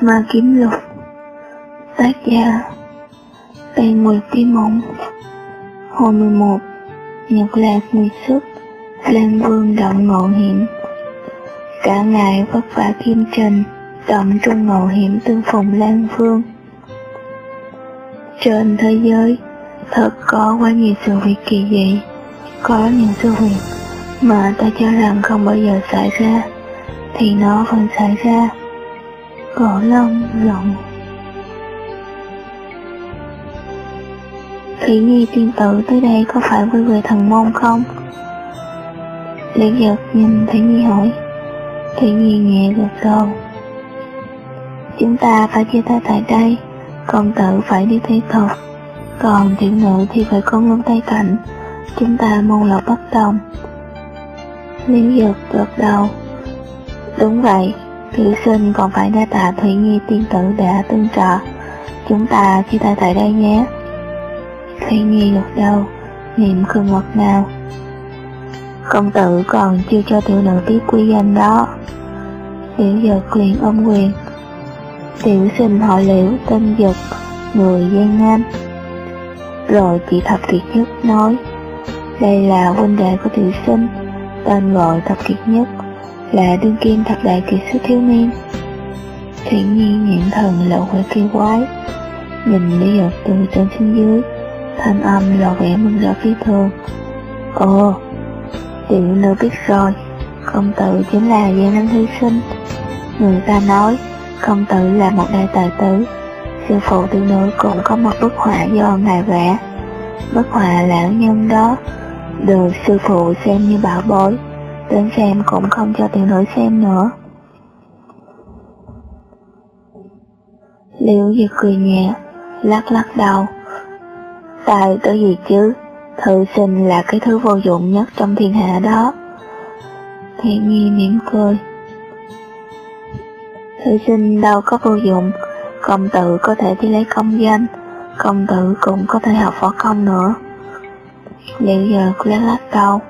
Ma Kiếm Lục. Tác giả Tàn mười Kim Mộng. Hồi 11 Nhật Lạc Nguyệt Sức Lan Vương Động Ngộ Hiểm. Cả ngày vất vả kim trình Động trung ngộ hiểm tương phùng Lan Vương. Trên thế giới, Thật có quá nhiều sự việc kỳ dị, Có những sự việc Mà ta cho rằng không bao giờ xảy ra, Thì nó vẫn xảy ra. Cổ lông rộng Thủy Nhi tiên tử tới đây có phải với người thần môn không? liệt giật nhìn Thủy Nhi hỏi. Thủy Nhi nhẹ gật đầu Chúng ta phải chia tay tại đây Công tử phải đi thế tục Còn tiểu nữ thì phải con luôn tay cạnh. Chúng ta môn lộc bất đồng. Liệt giật gật đầu. Đúng vậy. Thí sinh, còn phải đa tạ Thủy Nhi tiên tử đã tương trợ. Chúng ta chia tay tại đây nhé. Thủy Nhi gật đầu, Niệm khương ngọt ngào Công tử còn chưa cho tiểu nữ biết quy danh đó. Tiểu dực liền ôm quyền. Tiểu sinh họ liễu tên giật Người gian nam. Rồi chị Thập Kiệt Nhất nói, Đây là huynh đệ của tiểu sinh, Tên gọi Thập Kiệt Nhất là đương kim thập đại kỳ sư thiếu niên. Thủy Nhi nhãn thần lộ vẻ kỳ quái. Nhìn Lý dục từ trên xuống dưới Thanh âm lộ vẻ mừng rỡ phi thường. Ồ, tiểu nữ biết rồi Công tử chính là gia Năng Hy Sinh. Người ta nói Công tử là một đại tài tử. Sư phụ tiểu nữ cũng có một bức họa do ngài vẽ. Bức họa lão nhân đó Được sư phụ xem như bảo bối. Đến xem cũng không cho tiểu nữ xem nữa. Liễu Diệp cười nhẹ, Lắc lắc đầu. Tài tới gì chứ? Thư sinh là cái thứ vô dụng nhất trong thiên hạ đó. Thiện nghi mỉm cười. Thư sinh đâu có vô dụng, Công tử có thể đi lấy công danh, Công tử cũng có thể học võ công nữa. Liệu giờ lắc lắc đầu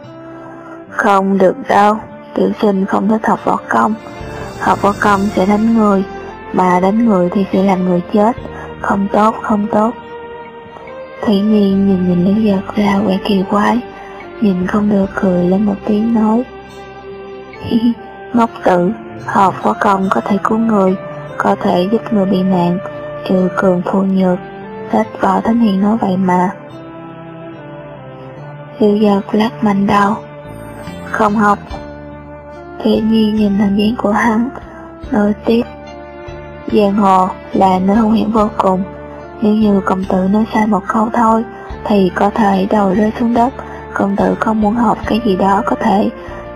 không được đâu, tiểu sinh không thích học võ công. Học võ công sẽ đánh người, mà đánh người thì sẽ làm người chết. Không tốt, không tốt. Thủy Nhiên nhìn nhìn Lý Giật ra vẻ kỳ quái, nhìn không được cười lên một tiếng nói. Ngốc tử, học võ công có thể cứu người, có thể giúp người bị nạn, trừ cường phù nhược. Sách võ thánh hiền nói vậy mà. Lý Giật lắc mạnh đầu, không học. Thế Nhi nhìn hình dáng của hắn, nói tiếp. Giang hồ là nơi hung hiểm vô cùng, nếu như công tử nói sai một câu thôi, thì có thể đầu rơi xuống đất, công tử không muốn học cái gì đó có thể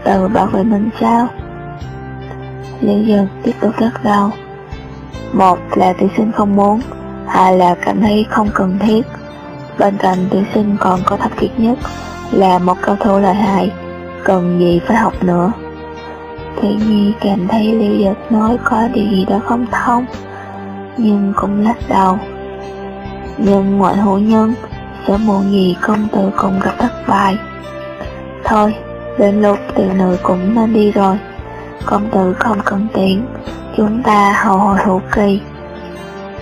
tự bảo vệ mình sao? Liễu dần tiếp tục lắc đầu. Một là tiểu sinh không muốn, hai là cảm thấy không cần thiết. Bên cạnh tiểu sinh còn có thập kiệt nhất là một cao thủ lợi hại, cần gì phải học nữa. Thủy Nhi cảm thấy Liễu Dật nói có điều gì đó không thông, nhưng cũng lắc đầu. Nhưng ngoại hữu nhân, sớm muộn gì công tử cũng gặp thất bại. Thôi, đến lúc tiểu nữ cũng nên đi rồi. Công tử không cần tiện, chúng ta hầu hồi hữu kỳ.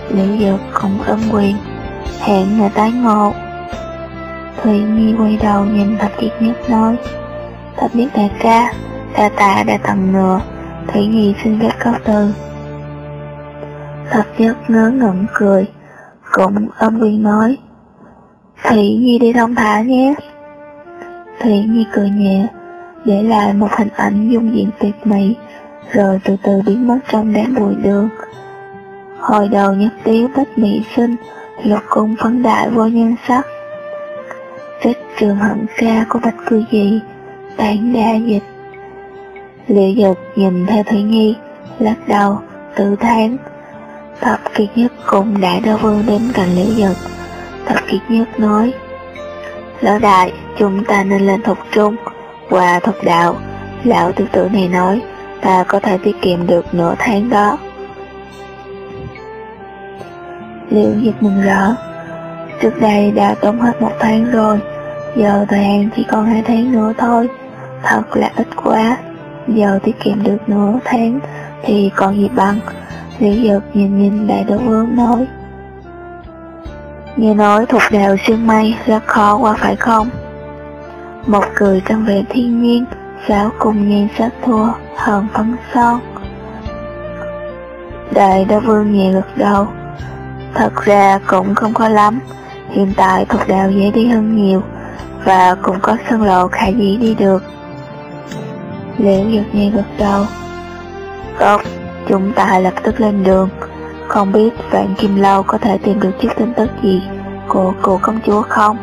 Liễu Dược cũng âm quyền, hẹn ngày tái ngộ. Thủy Nhi quay đầu nhìn Thạch Kiệt Nhất nói, ta biết đại ca, ta tạ đã tặng ngựa, Thủy Nhi xin phép cáo từ. Thập nhất ngớ ngẩn cười, cũng âm quyền nói, Thủy Nhi đi thông thả nhé. Thủy Nhi cười nhẹ, để lại một hình ảnh dung diện tuyệt mỹ, rồi từ từ biến mất trong đám bụi đường. Hồi đầu nhất tiếu bách mỹ sinh, lục cung phấn đại vô nhân sắc. Trích trường hận ca của bạch cư gì, tán đa dịch. Liệu dục nhìn theo Thủy Nhi, lắc đầu, tự thán. Thập kiệt nhất cùng đại đưa vương đến cạnh liễu dục Thập kiệt nhất nói, Lão đại, chúng ta nên lên thục trung, qua thục đạo. Lão tiểu tử này nói, ta có thể tiết kiệm được nửa tháng đó. Liễu dục mừng rỡ, trước đây đã tốn hết một tháng rồi, giờ thời hạn chỉ còn hai tháng nữa thôi thật là ít quá giờ tiết kiệm được nửa tháng thì còn gì bằng Liễu Dực nhìn nhìn đại đô vương nói Nghe nói thuộc đào sương mây rất khó qua phải không? Một cười trong vẻ thiên nhiên, giáo cùng nhan sắc thua, hơn phấn son. Đại đô vương nhẹ gật đầu. Thật ra cũng không khó lắm, hiện tại thuộc đào dễ đi hơn nhiều, và cũng có sân lộ khả dĩ đi được. Liễu giật nhẹ gật đầu. Tốt, chúng ta lập tức lên đường. Không biết Vạn Kim Lâu có thể tìm được chút tin tức gì của cô công chúa không?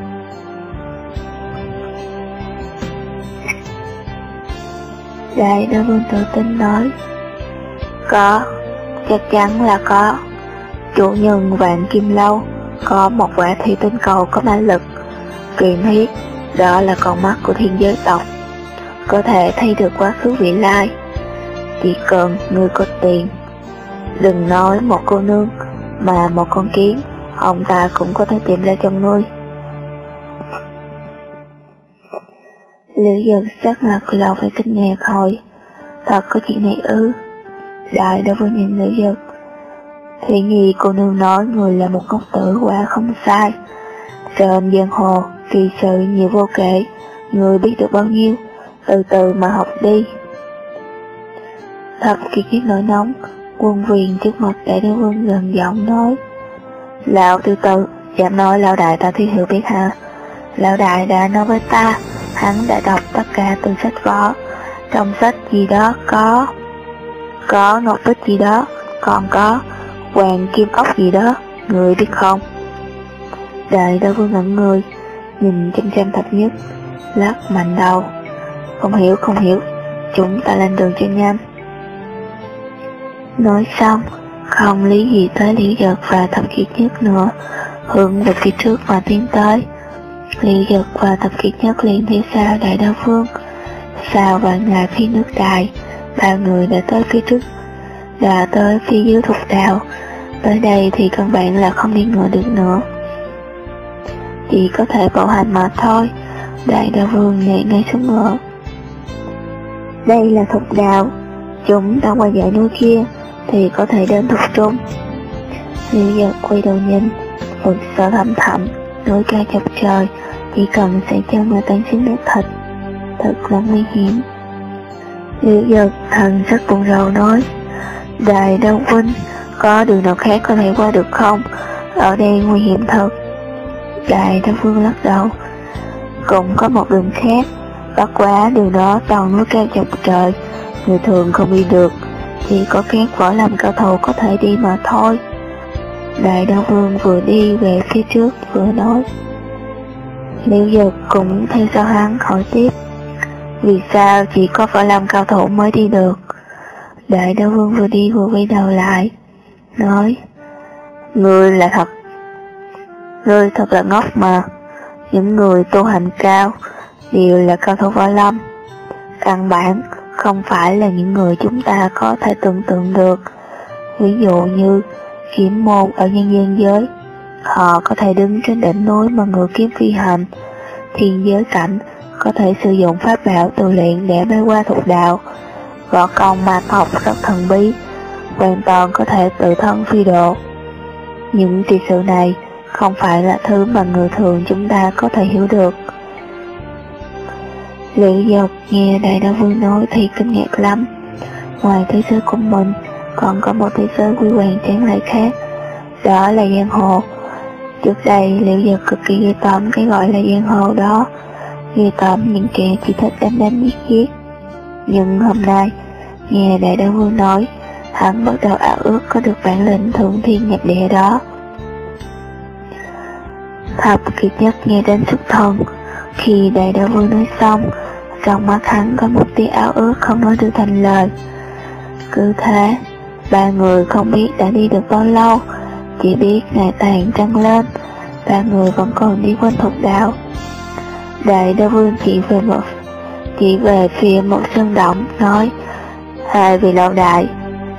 Đại đô vương tự tin nói Có, chắc chắn là có Chủ nhân Vạn Kim Lâu có một quả thi tinh cầu có ma lực Truyền thuyết đó là con mắt của thiên giới tộc có thể thay được quá khứ vị lai. Chỉ cần người có tiền, Đừng nói một cô nương, Mà một con kiến, Ông ta cũng có thể tìm ra trong nuôi. Liễu dần sắc mặt lâu phải kinh ngạc hỏi, Thật có chuyện này ư? Đại đã vừa nhìn liễu dần, Thì nghi cô nương nói người là một công tử quả không sai. Trên giang hồ, kỳ sự nhiều vô kể, Người biết được bao nhiêu từ từ mà học đi. Thật kỳ kiếp nổi nóng Quân viên trước mặt đại đế vương gần giọng nói. Lão từ từ, dám nói lão đại ta thiếu hiểu biết ha Lão đại đã nói với ta Hắn đã đọc tất cả từ sách võ. Trong sách gì đó có Có ngọc bích gì đó Còn có hoàng kim ốc gì đó Người biết không? Đại đế vương ngẩn người Nhìn chăm chăm thập nhất Lắc mạnh đầu. Không hiểu không hiểu Chúng ta lên đường cho nhanh Nói xong, không lý gì tới liễu giật và thập kiệt nhất nữa, hướng về phía trước mà tiến tới. Liễu giật và thập kiệt nhất liền theo sau đại đa phương. xa vài ngày phía nước đài ba người đã tới phía trước, đã tới phía dưới thục đạo. Tới đây thì căn bản là không đi ngựa được nữa. Chỉ có thể bảo hành mà thôi, đại đa vương nhảy ngay xuống ngựa. Đây là thục đạo, chúng ta qua dãy núi kia, thì có thể đến thục trung. Liễu giật quay đầu nhìn, vực sợ thầm thầm núi cao chọc trời, chỉ cần sẽ cho người tan xuống nước thịt, thật là nguy hiểm. Liễu giật thần sắc buồn rầu nói, Đại Đông huynh có đường nào khác có thể qua được không? Ở đây nguy hiểm thật. Đại Đông Vương lắc đầu, cũng có một đường khác, bất quá điều đó toàn núi cao chọc trời, người thường không đi được chỉ có các võ lâm cao thủ có thể đi mà thôi. Đại đao vương vừa đi về phía trước vừa nói. Liễu Dực cũng theo sau hắn hỏi tiếp. Vì sao chỉ có võ lâm cao thủ mới đi được? Đại đao vương vừa đi vừa quay đầu lại. Nói. Ngươi là thật. Ngươi thật là ngốc mà. Những người tu hành cao đều là cao thủ võ lâm. Căn bản không phải là những người chúng ta có thể tưởng tượng được. Ví dụ như kiếm môn ở nhân gian giới, họ có thể đứng trên đỉnh núi mà ngựa kiếm phi hành. Thiên giới cảnh có thể sử dụng pháp bảo tự luyện để bay qua thuộc đạo. Võ công ma tộc rất thần bí, hoàn toàn có thể tự thân phi độ. Những trị sự này không phải là thứ mà người thường chúng ta có thể hiểu được. Lữ dọc nghe đại đa vương nói thì kinh ngạc lắm. Ngoài thế giới của mình, còn có một thế giới quy hoàng tráng lại khác. Đó là giang hồ. Trước đây liễu dọc cực kỳ ghê tởm cái gọi là giang hồ đó. Ghê tởm những kẻ chỉ thích đánh đánh giết giết. Nhưng hôm nay, nghe đại đa vương nói, hắn bắt đầu ảo ước có được bản lĩnh thượng thiên nhập địa đó. Thập kỳ nhất nghe đến xuất thần, khi đại đa vương nói xong, trong mắt hắn có một tia áo ước không nói được thành lời. Cứ thế, ba người không biết đã đi được bao lâu, chỉ biết ngày tàn trăng lên, ba người vẫn còn đi quanh thuộc đạo. Đại đa vương chỉ về một chỉ về phía một sân động nói hai vị lão đại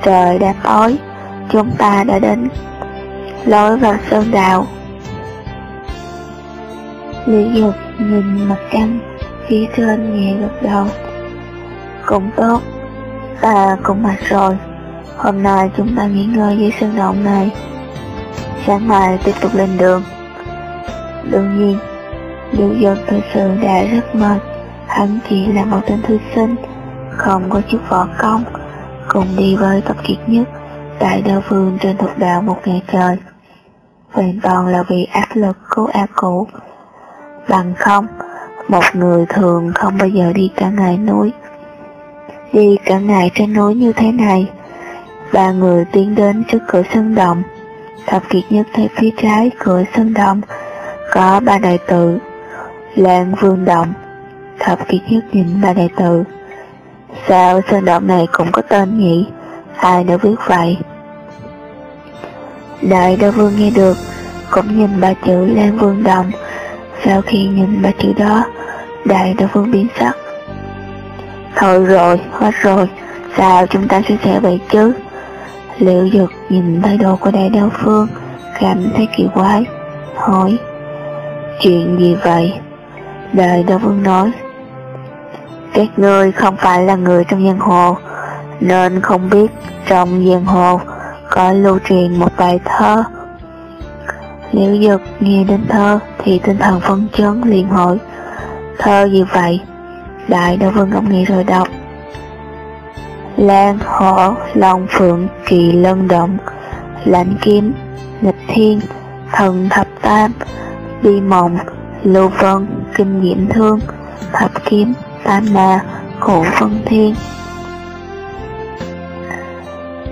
trời đã tối chúng ta đã đến lối vào sơn đạo lý dục nhìn mặt trăng Phía trên nhẹ gật đầu Cũng tốt Ta cũng mệt rồi Hôm nay chúng ta nghỉ ngơi dưới sân rộng này. Sáng mai tiếp tục lên đường. Đương nhiên, Lưu Dân thực sự đã rất mệt. Hắn chỉ là một tên thư sinh, không có chút võ công, cùng đi với tập kiệt nhất tại đa phương trên thuộc đạo một ngày trời. Hoàn toàn là vì áp lực của A cũ Bằng không, một người thường không bao giờ đi cả ngày núi. Đi cả ngày trên núi như thế này, ba người tiến đến trước cửa sân động. Thập kiệt nhất thấy phía trái cửa sân động có ba đại tự, Lan Vương Động. Thập kiệt nhất nhìn ba đại tự. Sao sân động này cũng có tên nhỉ? Ai đã viết vậy? Đại đô vương nghe được, cũng nhìn ba chữ Lan Vương Động. Sau khi nhìn ba chữ đó, đại đô phương biến sắc. Thôi rồi, hết rồi, sao chúng ta sẽ sẻ vậy chứ? Liệu dực nhìn thái độ của đại đô phương, cảm thấy kỳ quái, hỏi, chuyện gì vậy? Đại đô phương nói, các ngươi không phải là người trong giang hồ, nên không biết trong giang hồ có lưu truyền một bài thơ. Liễu Dực nghe đến thơ thì tinh thần phấn chấn liền hỏi, thơ gì vậy? Đại đô vương công nghe rồi đọc. Lan hổ long phượng kỳ lân động, lãnh kiếm, nghịch thiên, thần thập tam, bi mộng, lưu vân, kinh diễm thương, thập kiếm, tam ma, cổ phân thiên.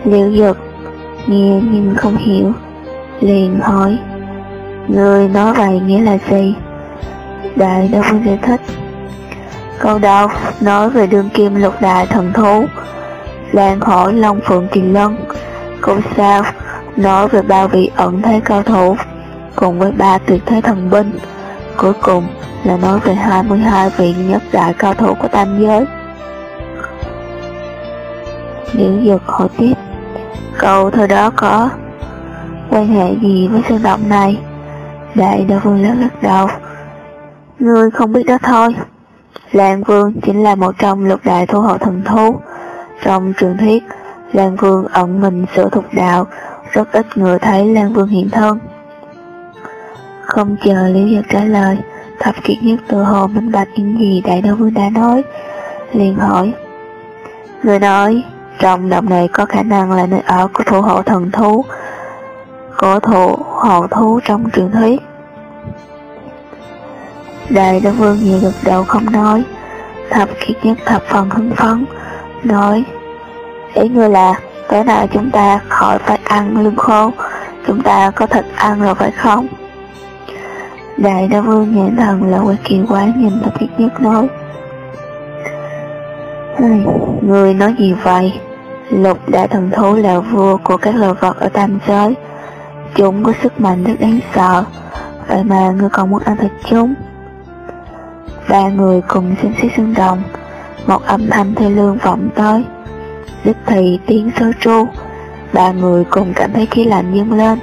Liễu Dực nghe nhưng không hiểu, liền hỏi, Người nói vậy nghĩa là gì? Đại đâu có giải thích. Câu đầu nói về đương kim lục đại thần thú, Lan hỏi Long Phượng Kỳ Lân. Câu sau nói về ba vị ẩn thế cao thủ, cùng với ba tuyệt thế thần binh. Cuối cùng là nói về 22 vị nhất đại cao thủ của tam giới. Liễu Dực hỏi tiếp, câu thơ đó có quan hệ gì với sơn động này? Đại đa vương lớn lắc đầu. Ngươi không biết đó thôi. Lan Vương chính là một trong lục đại thu hộ thần thú. Trong truyền thuyết, Lan Vương ẩn mình sửa thuộc đạo, rất ít người thấy Lan Vương hiện thân. Không chờ Liễu Giật trả lời, thập kiệt nhất tự hồ minh bạch những gì Đại Đô Vương đã nói, liền hỏi. Người nói, trong động này có khả năng là nơi ở của thủ hộ thần thú, của thủ hộ thú trong truyền thuyết. Đại Đô Vương nhẹ gật đầu không nói, thập kiệt nhất thập phần hứng phấn, nói Ý ngươi là tối nay chúng ta khỏi phải ăn lương khô, chúng ta có thịt ăn rồi phải không? Đại Đô Vương nhãn thần là quay kỳ quái nhìn thập kiệt nhất nói Người nói gì vậy? Lục đại thần thú là vua của các loài vật ở tam giới Chúng có sức mạnh rất đáng sợ Vậy mà ngươi còn muốn ăn thịt chúng Ba người cùng xem xét xương đồng Một âm thanh thê lương vọng tới. Đích thì tiếng sơ tru. Ba người cùng cảm thấy khí lạnh dâng lên.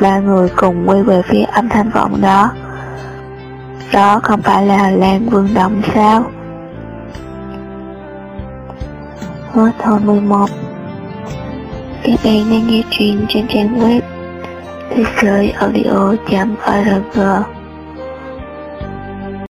Ba người cùng quay về phía âm thanh vọng đó. Đó không phải là Lan Vương Động sao? Hết hồi 11 Các bạn đang nghe chuyện trên trang web thế giới audio.org